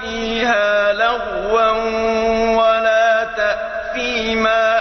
فيها لغوا ولا تأثيما